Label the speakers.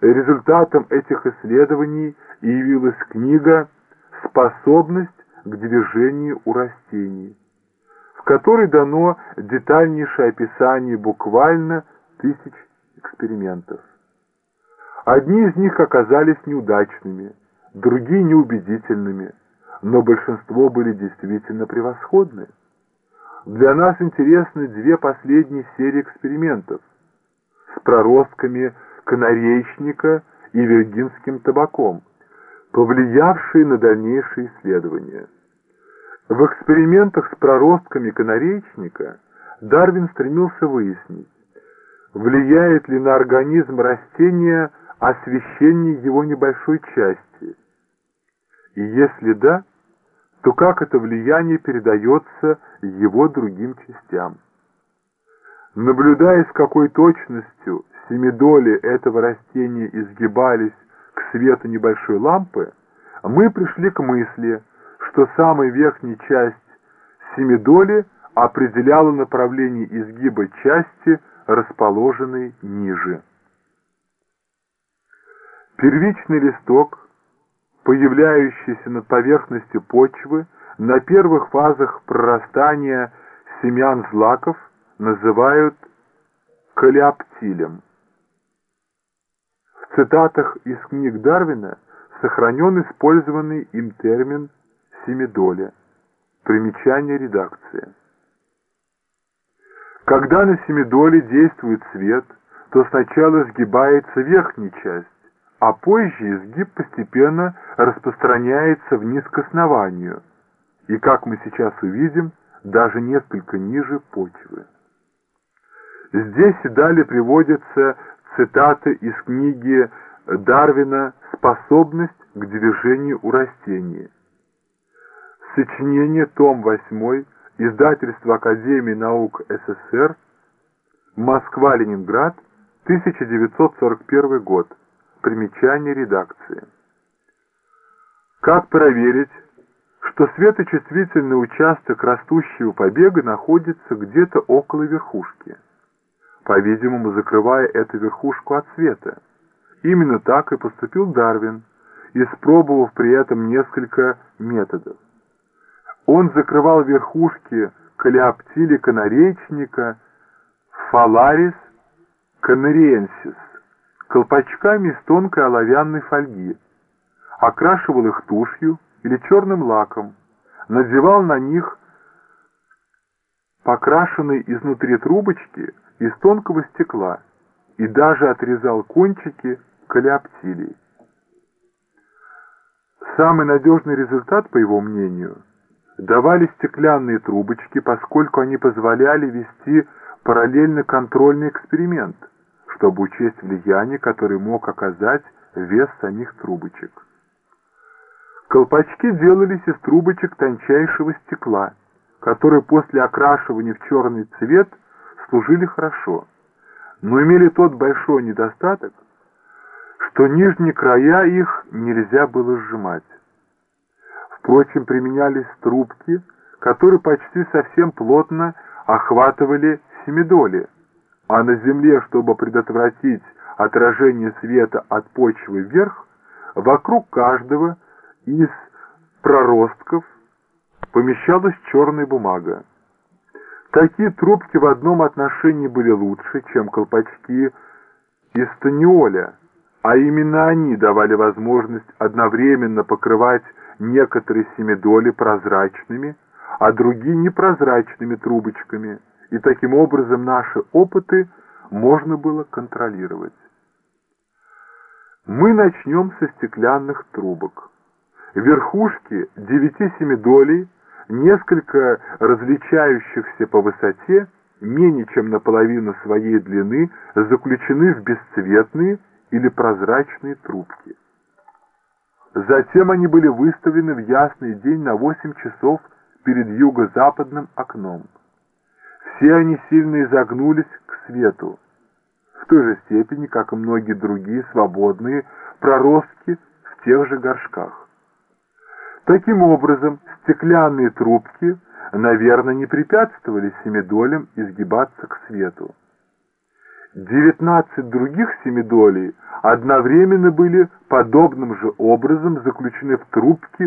Speaker 1: Результатом этих исследований явилась книга «Способность к движению у растений», в которой дано детальнейшее описание буквально тысяч экспериментов. Одни из них оказались неудачными, другие неубедительными, но большинство были действительно превосходны. Для нас интересны две последние серии экспериментов с проростками канареечника и виргинским табаком, повлиявшие на дальнейшие исследования. В экспериментах с проростками канареечника Дарвин стремился выяснить, влияет ли на организм растения освещение его небольшой части, и если да, то как это влияние передается его другим частям. Наблюдая, с какой точностью семидоли этого растения изгибались к свету небольшой лампы, мы пришли к мысли, что самая верхняя часть семидоли определяла направление изгиба части, расположенной ниже. Первичный листок, появляющийся над поверхностью почвы, на первых фазах прорастания семян злаков называют калиоптилем. В цитатах из книг Дарвина сохранен использованный им термин «семидоля». Примечание редакции. Когда на семидоле действует свет, то сначала сгибается верхняя часть, а позже изгиб постепенно распространяется вниз к основанию и, как мы сейчас увидим, даже несколько ниже почвы. Здесь и далее приводятся цитаты из книги Дарвина «Способность к движению у растений». Сочинение, том 8, издательство Академии наук СССР, Москва-Ленинград, 1941 год. Примечание редакции. Как проверить, что светочувствительный участок растущего побега находится где-то около верхушки? По-видимому, закрывая эту верхушку от света. Именно так и поступил Дарвин, испробовав при этом несколько методов. Он закрывал верхушки калиоптили канаречника фаларис канариенсис колпачками из тонкой оловянной фольги, окрашивал их тушью или черным лаком, надевал на них покрашенные изнутри трубочки из тонкого стекла и даже отрезал кончики калиоптилий. Самый надежный результат, по его мнению, давали стеклянные трубочки, поскольку они позволяли вести параллельно контрольный эксперимент – чтобы учесть влияние, которое мог оказать вес самих трубочек. Колпачки делались из трубочек тончайшего стекла, которые после окрашивания в черный цвет служили хорошо, но имели тот большой недостаток, что нижние края их нельзя было сжимать. Впрочем, применялись трубки, которые почти совсем плотно охватывали семидоли, а на земле, чтобы предотвратить отражение света от почвы вверх, вокруг каждого из проростков помещалась черная бумага. Такие трубки в одном отношении были лучше, чем колпачки из таниоля, а именно они давали возможность одновременно покрывать некоторые семидоли прозрачными, а другие непрозрачными трубочками – и таким образом наши опыты можно было контролировать. Мы начнем со стеклянных трубок. Верхушки девяти семидолей, несколько различающихся по высоте, менее чем наполовину своей длины, заключены в бесцветные или прозрачные трубки. Затем они были выставлены в ясный день на 8 часов перед юго-западным окном. Все они сильно изогнулись к свету, в той же степени, как и многие другие свободные проростки в тех же горшках. Таким образом, стеклянные трубки, наверное, не препятствовали семидолям изгибаться к свету. Девятнадцать других семидолей одновременно были подобным же образом заключены в трубки